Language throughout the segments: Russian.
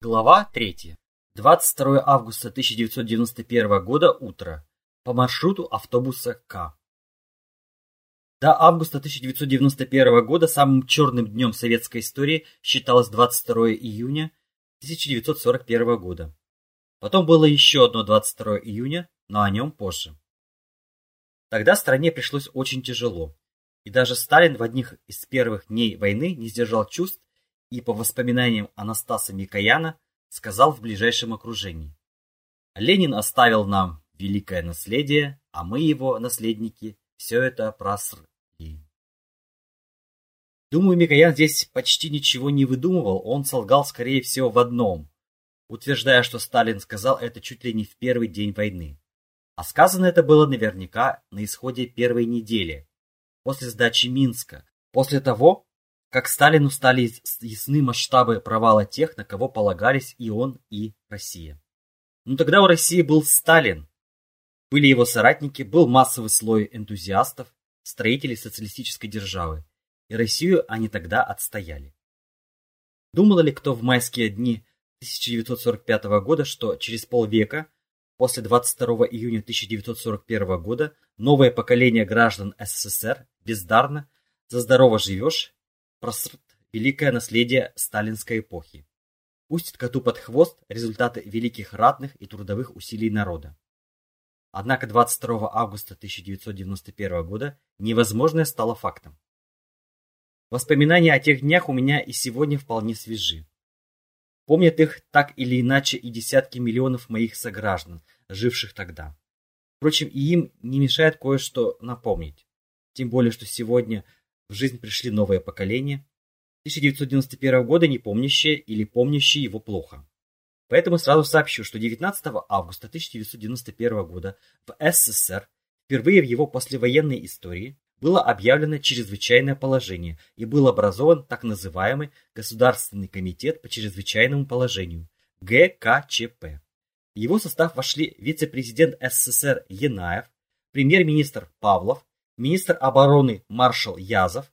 Глава 3. 22 августа 1991 года. Утро. По маршруту автобуса К. До августа 1991 года самым черным днем советской истории считалось 22 июня 1941 года. Потом было еще одно 22 июня, но о нем позже. Тогда стране пришлось очень тяжело, и даже Сталин в одних из первых дней войны не сдержал чувств и, по воспоминаниям Анастаса Микояна, сказал в ближайшем окружении. Ленин оставил нам великое наследие, а мы, его наследники, все это просрли. Думаю, Микоян здесь почти ничего не выдумывал, он солгал, скорее всего, в одном, утверждая, что Сталин сказал это чуть ли не в первый день войны. А сказано это было наверняка на исходе первой недели, после сдачи Минска, после того, как Сталину стали ясны масштабы провала тех, на кого полагались и он, и Россия. Но тогда у России был Сталин, были его соратники, был массовый слой энтузиастов, строителей социалистической державы, и Россию они тогда отстояли. Думал ли кто в майские дни 1945 года, что через полвека, после 22 июня 1941 года, новое поколение граждан СССР бездарно, за здорово живешь, просрт великое наследие сталинской эпохи. Пустит коту под хвост результаты великих ратных и трудовых усилий народа. Однако 22 августа 1991 года невозможное стало фактом. Воспоминания о тех днях у меня и сегодня вполне свежи. Помнят их так или иначе и десятки миллионов моих сограждан, живших тогда. Впрочем, и им не мешает кое-что напомнить. Тем более, что сегодня в жизнь пришли новые поколения, 1991 года не помнящие или помнящие его плохо. Поэтому сразу сообщу, что 19 августа 1991 года в СССР впервые в его послевоенной истории было объявлено чрезвычайное положение и был образован так называемый Государственный комитет по чрезвычайному положению ГКЧП. В его состав вошли вице-президент СССР Янаев, премьер-министр Павлов, министр обороны маршал Язов,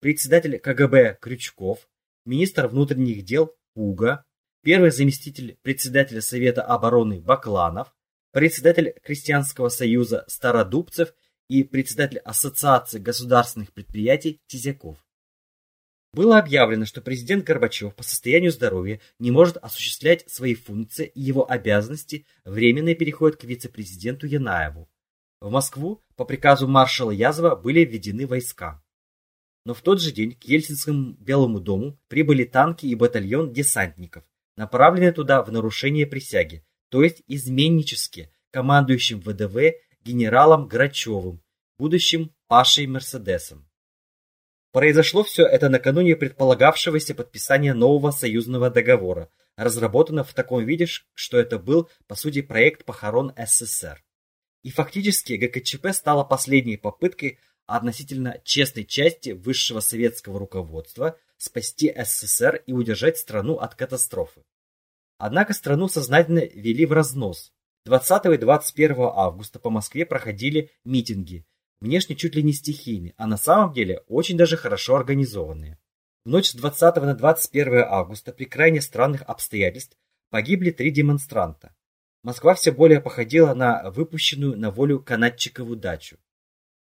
председатель КГБ Крючков, министр внутренних дел Пуга, первый заместитель председателя Совета обороны Бакланов, председатель Крестьянского союза Стародубцев и председатель Ассоциации государственных предприятий Тизяков. Было объявлено, что президент Горбачев по состоянию здоровья не может осуществлять свои функции и его обязанности временно переходят к вице-президенту Янаеву. В Москву по приказу маршала Язова были введены войска. Но в тот же день к Ельцинскому Белому дому прибыли танки и батальон десантников, направленные туда в нарушение присяги, то есть изменнически, командующим ВДВ генералом Грачевым, будущим Пашей Мерседесом. Произошло все это накануне предполагавшегося подписания нового союзного договора, разработанного в таком виде, что это был, по сути, проект похорон СССР. И фактически ГКЧП стала последней попыткой относительно честной части высшего советского руководства спасти СССР и удержать страну от катастрофы. Однако страну сознательно вели в разнос. 20 и 21 августа по Москве проходили митинги, внешне чуть ли не стихийные, а на самом деле очень даже хорошо организованные. В ночь с 20 на 21 августа при крайне странных обстоятельствах погибли три демонстранта. Москва все более походила на выпущенную на волю канатчикову дачу.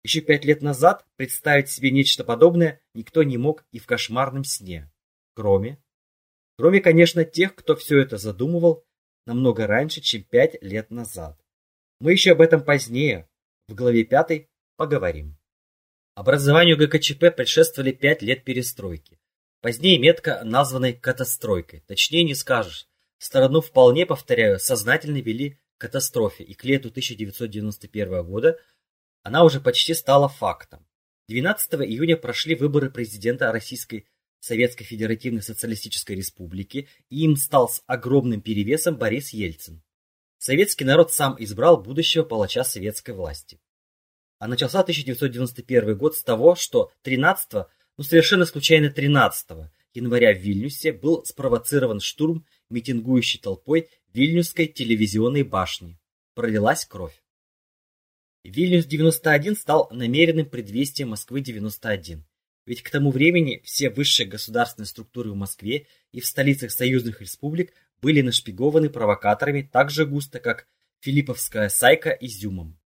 Еще пять лет назад представить себе нечто подобное никто не мог и в кошмарном сне. Кроме, кроме, конечно, тех, кто все это задумывал намного раньше, чем пять лет назад. Мы еще об этом позднее, в главе пятой, поговорим. Образованию ГКЧП предшествовали пять лет перестройки. Позднее метко названной катастройкой. Точнее не скажешь, Сторону вполне, повторяю, сознательно вели к катастрофе, и к лету 1991 года она уже почти стала фактом. 12 июня прошли выборы президента Российской Советской Федеративной Социалистической Республики, и им стал с огромным перевесом Борис Ельцин. Советский народ сам избрал будущего палача советской власти. А начался 1991 год с того, что 13, ну совершенно случайно 13 января в Вильнюсе был спровоцирован штурм митингующей толпой Вильнюсской телевизионной башни. Пролилась кровь. Вильнюс-91 стал намеренным предвестием Москвы-91. Ведь к тому времени все высшие государственные структуры в Москве и в столицах союзных республик были нашпигованы провокаторами так же густо, как Филипповская сайка изюмом.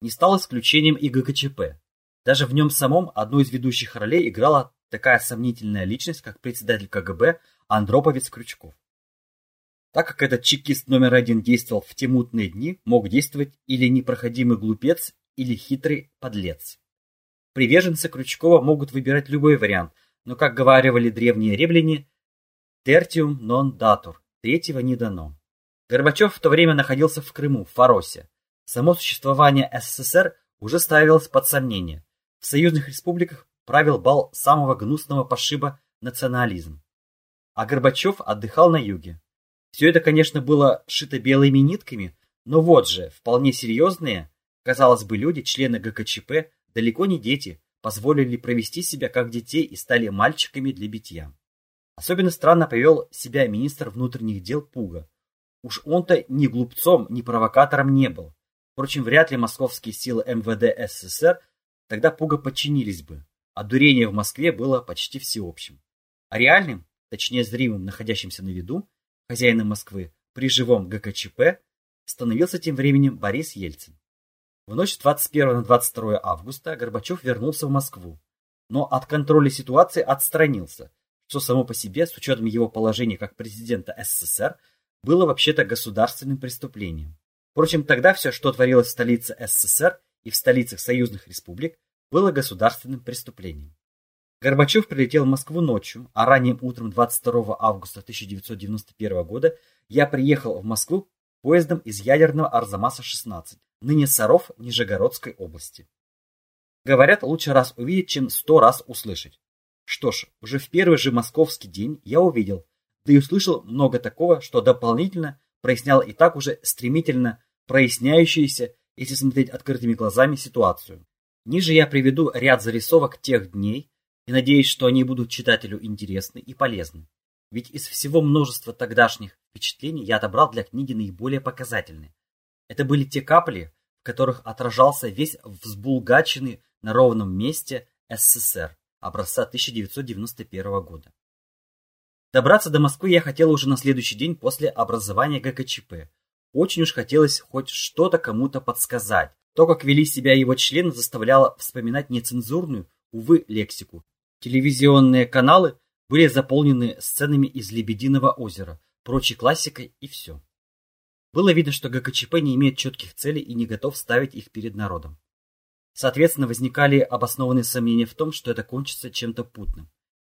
Не стал исключением и ГКЧП. Даже в нем самом одну из ведущих ролей играла такая сомнительная личность, как председатель КГБ Андроповец Крючков. Так как этот чекист номер один действовал в те мутные дни, мог действовать или непроходимый глупец, или хитрый подлец. Приверженцы Крючкова могут выбирать любой вариант, но, как говаривали древние римляне, «tertium non datur» – третьего не дано. Горбачев в то время находился в Крыму, в Фаросе. Само существование СССР уже ставилось под сомнение. В союзных республиках правил бал самого гнусного пошиба национализм. А Горбачев отдыхал на юге. Все это, конечно, было шито белыми нитками, но вот же, вполне серьезные, казалось бы, люди, члены ГКЧП, далеко не дети, позволили провести себя как детей и стали мальчиками для битья. Особенно странно повел себя министр внутренних дел Пуга. Уж он-то ни глупцом, ни провокатором не был. Впрочем, вряд ли московские силы МВД СССР тогда Пуга подчинились бы, а дурение в Москве было почти всеобщим. А реальным, точнее зримым, находящимся на виду, хозяином Москвы, при живом ГКЧП, становился тем временем Борис Ельцин. В ночь с 21 на 22 августа Горбачев вернулся в Москву, но от контроля ситуации отстранился, что само по себе, с учетом его положения как президента СССР, было вообще-то государственным преступлением. Впрочем, тогда все, что творилось в столице СССР и в столицах союзных республик, было государственным преступлением. Горбачев прилетел в Москву ночью, а ранним утром 22 августа 1991 года я приехал в Москву поездом из ядерного Арзамаса-16, ныне Саров Нижегородской области. Говорят, лучше раз увидеть, чем сто раз услышать. Что ж, уже в первый же московский день я увидел, да и услышал много такого, что дополнительно проясняло и так уже стремительно проясняющуюся, если смотреть открытыми глазами, ситуацию. Ниже я приведу ряд зарисовок тех дней, и надеюсь, что они будут читателю интересны и полезны. Ведь из всего множества тогдашних впечатлений я отобрал для книги наиболее показательные. Это были те капли, в которых отражался весь взбулгаченный на ровном месте СССР образца 1991 года. Добраться до Москвы я хотел уже на следующий день после образования ГКЧП. Очень уж хотелось хоть что-то кому-то подсказать. То, как вели себя его члены, заставляло вспоминать нецензурную, увы, лексику. Телевизионные каналы были заполнены сценами из «Лебединого озера», прочей классикой и все. Было видно, что ГКЧП не имеет четких целей и не готов ставить их перед народом. Соответственно, возникали обоснованные сомнения в том, что это кончится чем-то путным.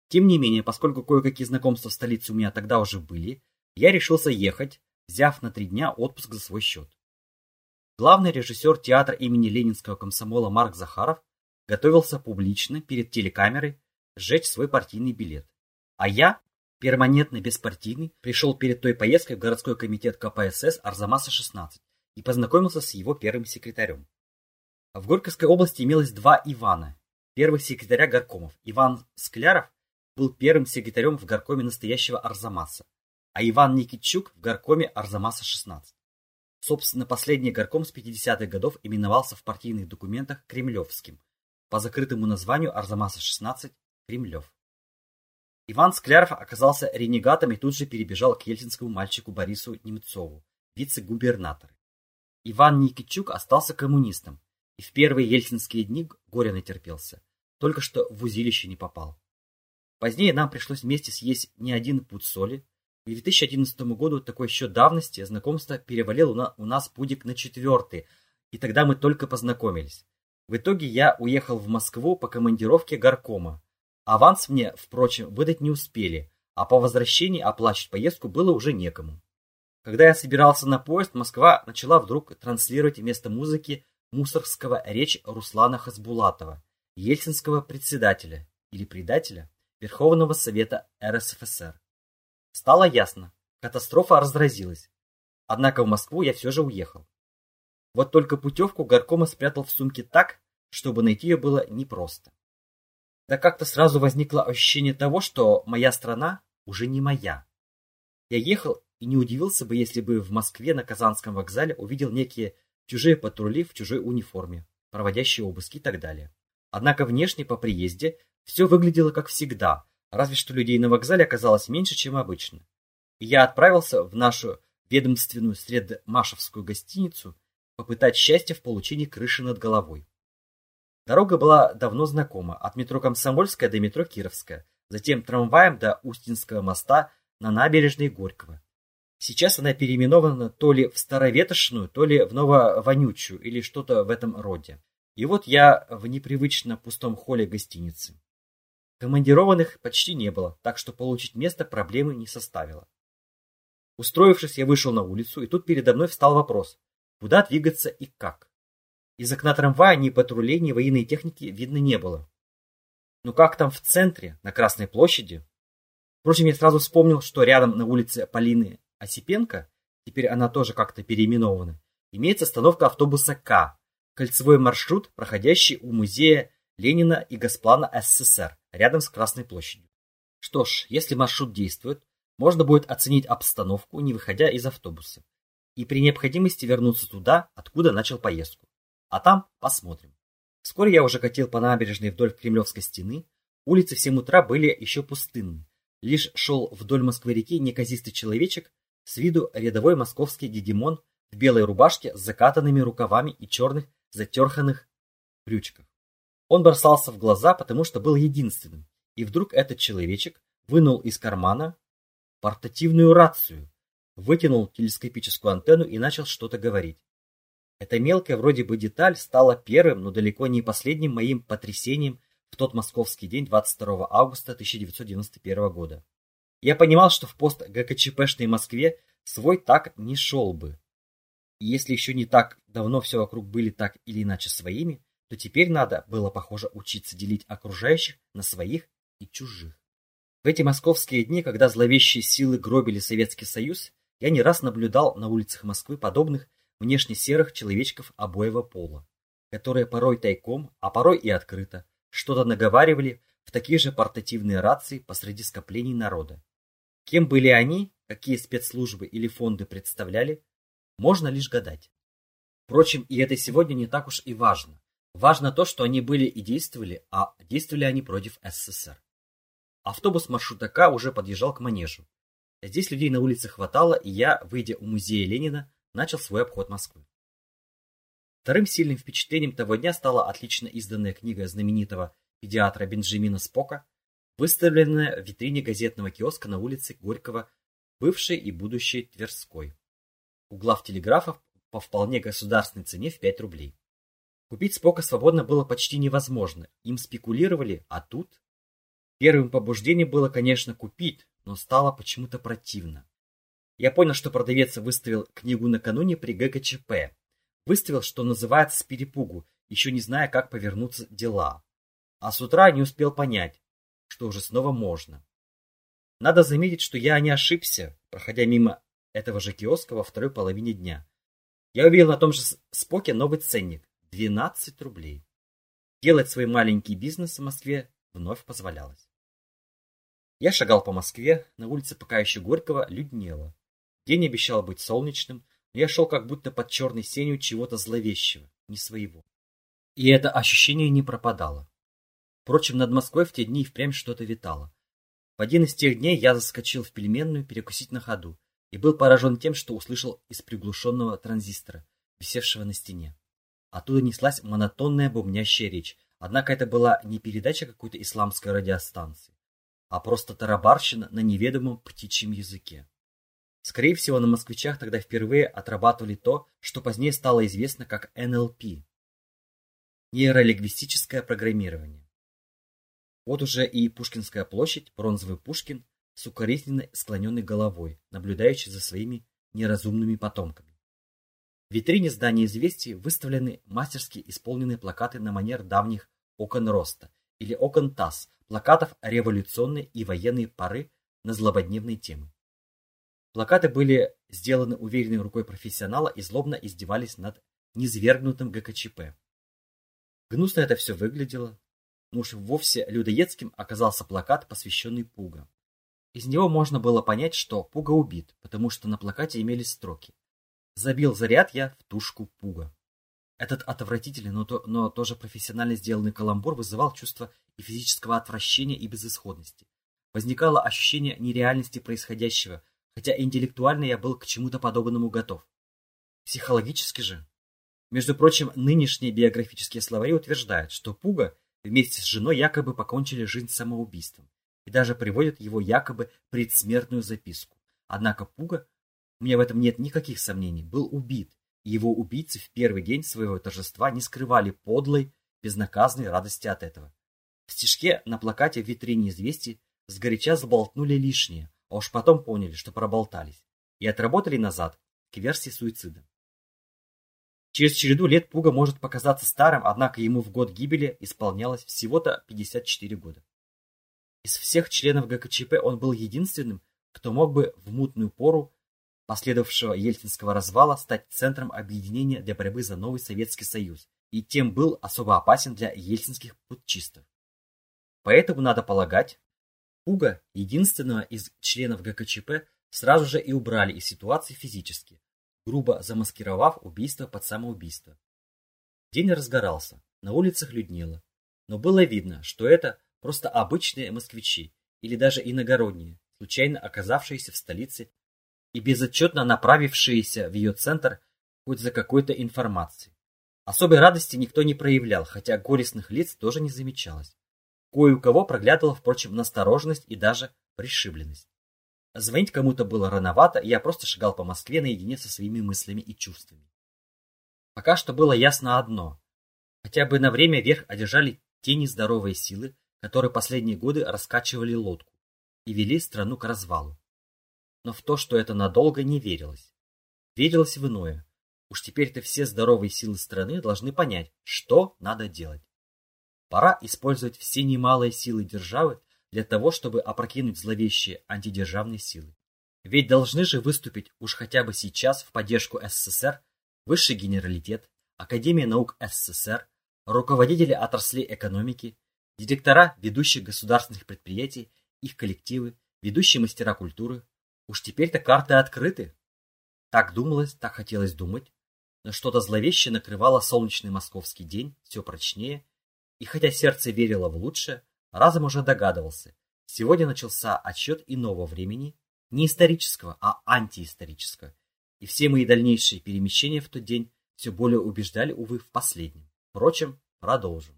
Тем не менее, поскольку кое-какие знакомства в столице у меня тогда уже были, я решился ехать, взяв на три дня отпуск за свой счет. Главный режиссер театра имени Ленинского комсомола Марк Захаров готовился публично перед телекамерой сжечь свой партийный билет. А я, перманентно беспартийный, пришел перед той поездкой в городской комитет КПСС Арзамаса-16 и познакомился с его первым секретарем. В Горьковской области имелось два Ивана, первых секретаря горкомов. Иван Скляров был первым секретарем в горкоме настоящего Арзамаса, а Иван Никитчук в горкоме Арзамаса-16. Собственно, последний горком с 50-х годов именовался в партийных документах Кремлевским, по закрытому названию Арзамаса-16 Кремлев. Иван Скляров оказался ренегатом и тут же перебежал к ельцинскому мальчику Борису Немцову, вице-губернатору. Иван Никитчук остался коммунистом, и в первые ельцинские дни горе натерпелся. Только что в узилище не попал. Позднее нам пришлось вместе съесть не один пуд соли. К 2011 году такой еще давности знакомство перевалило у нас пудик на четвертый, и тогда мы только познакомились. В итоге я уехал в Москву по командировке горкома. Аванс мне, впрочем, выдать не успели, а по возвращении оплачивать поездку было уже некому. Когда я собирался на поезд, Москва начала вдруг транслировать вместо музыки Мусоргского речь Руслана Хасбулатова, ельцинского председателя или предателя Верховного Совета РСФСР. Стало ясно, катастрофа разразилась. Однако в Москву я все же уехал. Вот только путевку горкома спрятал в сумке так, чтобы найти ее было непросто. Да как-то сразу возникло ощущение того, что моя страна уже не моя. Я ехал и не удивился бы, если бы в Москве на Казанском вокзале увидел некие чужие патрули в чужой униформе, проводящие обыски и так далее. Однако внешне по приезде все выглядело как всегда, разве что людей на вокзале оказалось меньше, чем обычно. и я отправился в нашу ведомственную средмашевскую гостиницу попытать счастье в получении крыши над головой. Дорога была давно знакома, от метро Комсомольская до метро Кировская, затем трамваем до Устинского моста на набережной Горького. Сейчас она переименована то ли в Староветошную, то ли в Нововонючую или что-то в этом роде. И вот я в непривычно пустом холле гостиницы. Командированных почти не было, так что получить место проблемы не составило. Устроившись, я вышел на улицу, и тут передо мной встал вопрос, куда двигаться и как. Из окна трамвая ни патрулей, ни военной техники видно не было. Ну как там в центре, на Красной площади? Впрочем, я сразу вспомнил, что рядом на улице Полины Осипенко, теперь она тоже как-то переименована, имеется остановка автобуса К, кольцевой маршрут, проходящий у музея Ленина и Госплана СССР, рядом с Красной площадью. Что ж, если маршрут действует, можно будет оценить обстановку, не выходя из автобуса, и при необходимости вернуться туда, откуда начал поездку. А там посмотрим. Вскоре я уже катил по набережной вдоль Кремлевской стены, улицы в 7 утра были еще пустынны. Лишь шел вдоль Москвы-реки неказистый человечек, с виду рядовой московский гегемон в белой рубашке с закатанными рукавами и черных затерханных брючках. Он бросался в глаза, потому что был единственным, и вдруг этот человечек вынул из кармана портативную рацию, вытянул телескопическую антенну и начал что-то говорить. Эта мелкая вроде бы деталь стала первым, но далеко не последним моим потрясением в тот московский день 22 августа 1991 года. Я понимал, что в пост ГКЧПшной Москве свой так не шел бы. И если еще не так давно все вокруг были так или иначе своими, то теперь надо было, похоже, учиться делить окружающих на своих и чужих. В эти московские дни, когда зловещие силы гробили Советский Союз, я не раз наблюдал на улицах Москвы подобных внешне серых человечков обоего пола, которые порой тайком, а порой и открыто, что-то наговаривали в такие же портативные рации посреди скоплений народа. Кем были они, какие спецслужбы или фонды представляли, можно лишь гадать. Впрочем, и это сегодня не так уж и важно. Важно то, что они были и действовали, а действовали они против СССР. Автобус маршрута К уже подъезжал к манежу. Здесь людей на улице хватало, и я, выйдя у музея Ленина, начал свой обход Москвы. Вторым сильным впечатлением того дня стала отлично изданная книга знаменитого педиатра Бенджамина Спока, выставленная в витрине газетного киоска на улице Горького, бывшей и будущей Тверской у телеграфов по вполне государственной цене в 5 рублей. Купить Спока свободно было почти невозможно, им спекулировали, а тут... Первым побуждением было, конечно, купить, но стало почему-то противно. Я понял, что продавец выставил книгу накануне при ГКЧП. Выставил, что называется, с перепугу, еще не зная, как повернуться дела. А с утра не успел понять, что уже снова можно. Надо заметить, что я не ошибся, проходя мимо этого же киоска во второй половине дня. Я увидел на том же споке новый ценник – 12 рублей. Делать свой маленький бизнес в Москве вновь позволялось. Я шагал по Москве, на улице пока еще Горького люднело. День обещал быть солнечным, но я шел как будто под черной сенью чего-то зловещего, не своего. И это ощущение не пропадало. Впрочем, над Москвой в те дни впрямь что-то витало. В один из тех дней я заскочил в пельменную перекусить на ходу и был поражен тем, что услышал из приглушенного транзистора, висевшего на стене. Оттуда неслась монотонная бубнящая речь, однако это была не передача какой-то исламской радиостанции, а просто тарабарщина на неведомом птичьем языке. Скорее всего, на москвичах тогда впервые отрабатывали то, что позднее стало известно как НЛП – нейролингвистическое программирование. Вот уже и Пушкинская площадь, бронзовый Пушкин – с укоризненно склоненной головой, наблюдающий за своими неразумными потомками. В витрине здания известий выставлены мастерски исполненные плакаты на манер давних окон роста или окон ТАСС, плакатов революционной и военной поры на злободневные темы. Плакаты были сделаны уверенной рукой профессионала и злобно издевались над низвергнутым ГКЧП. Гнусно это все выглядело, но уж вовсе людоедским оказался плакат, посвященный Пуга. Из него можно было понять, что Пуга убит, потому что на плакате имелись строки. Забил заряд я в тушку Пуга. Этот отвратительный, но, то, но тоже профессионально сделанный каламбур вызывал чувство и физического отвращения, и безысходности. Возникало ощущение нереальности происходящего, хотя интеллектуально я был к чему-то подобному готов. Психологически же. Между прочим, нынешние биографические словари утверждают, что Пуга вместе с женой якобы покончили жизнь самоубийством и даже приводят его якобы предсмертную записку. Однако Пуга, у меня в этом нет никаких сомнений, был убит, и его убийцы в первый день своего торжества не скрывали подлой, безнаказанной радости от этого. В стишке на плакате в витрине известий сгоряча заболтнули лишнее, а уж потом поняли, что проболтались, и отработали назад к версии суицида. Через череду лет Пуга может показаться старым, однако ему в год гибели исполнялось всего-то 54 года. Из всех членов ГКЧП он был единственным, кто мог бы в мутную пору последовавшего ельцинского развала стать центром объединения для борьбы за новый Советский Союз и тем был особо опасен для ельцинских путчистов. Поэтому, надо полагать, Пуга, единственного из членов ГКЧП, сразу же и убрали из ситуации физически, грубо замаскировав убийство под самоубийство. День разгорался, на улицах люднело, но было видно, что это просто обычные москвичи или даже иногородние, случайно оказавшиеся в столице и безотчетно направившиеся в ее центр хоть за какой-то информацией. Особой радости никто не проявлял, хотя горестных лиц тоже не замечалось. Кое у кого проглядывала, впрочем, настороженность и даже пришибленность. Звонить кому-то было рановато, и я просто шагал по Москве наедине со своими мыслями и чувствами. Пока что было ясно одно. Хотя бы на время верх одержали те нездоровые силы, которые последние годы раскачивали лодку и вели страну к развалу. Но в то, что это надолго, не верилось. Верилось в иное. Уж теперь-то все здоровые силы страны должны понять, что надо делать. Пора использовать все немалые силы державы для того, чтобы опрокинуть зловещие антидержавные силы. Ведь должны же выступить уж хотя бы сейчас в поддержку СССР Высший генералитет, Академия наук СССР, руководители отраслей экономики, директора ведущих государственных предприятий, их коллективы, ведущие мастера культуры. Уж теперь-то карты открыты. Так думалось, так хотелось думать, но что-то зловещее накрывало солнечный московский день все прочнее, и хотя сердце верило в лучшее, Разум уже догадывался. Сегодня начался отсчет иного времени, не исторического, а антиисторического. И все мои дальнейшие перемещения в тот день все более убеждали, увы, в последнем. Впрочем, продолжим.